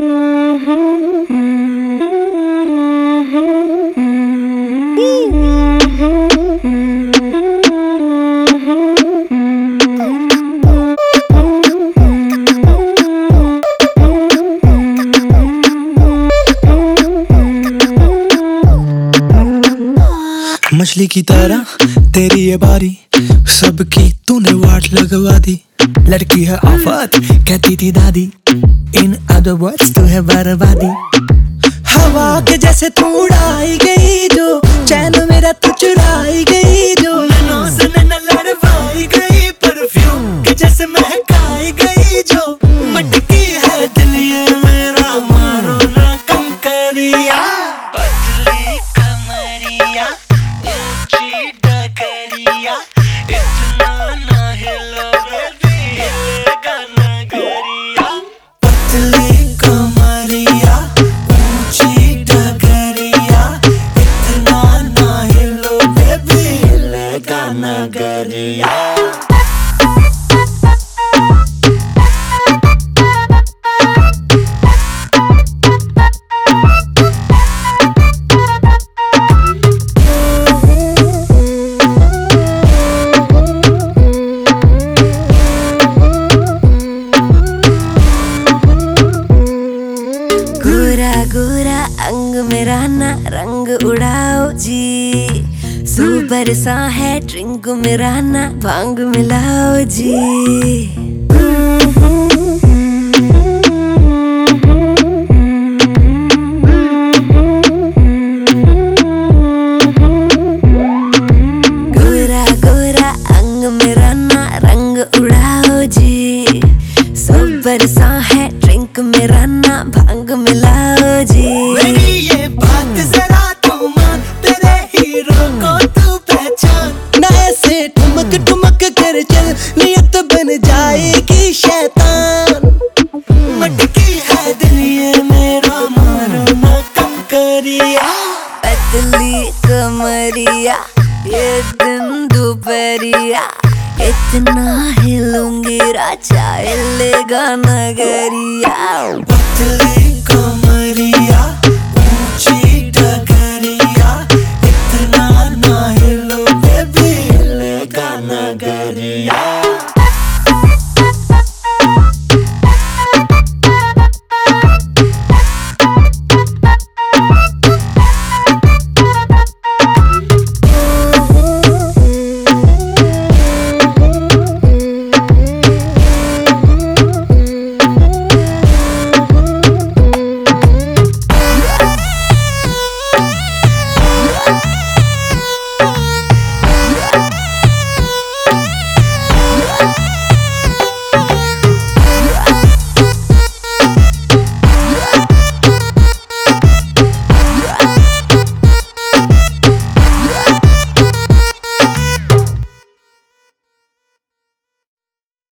Mm-hmm. मछली की तरह तेरी ये बारी। सबकी तूने वाट लगवा दी। लड़की है आफत, कहती थी दादी। इन अदर वर्ड्स तू है बर्बादी। हवा के जैसे तू अंग मेरा ना रंग उड़ाओ जी। सुपर सा है ड्रिंक मेरा ना भाँग मिलाओ जी। गोरा गोरा अंग मेरा ना रंग उड़ाओ जी। सुपर सा है ड्रिंक मेरा ना भाँग मिलाओ ठुमक कर चल नियत बन जाएगी शैतान। मटकी है दिल ये मेरा मारो ना कम करिया पतली कमरिया ये दिन दोपहरिया। इतना हिलूँगी राजा हिलेगा नगरिया। पतली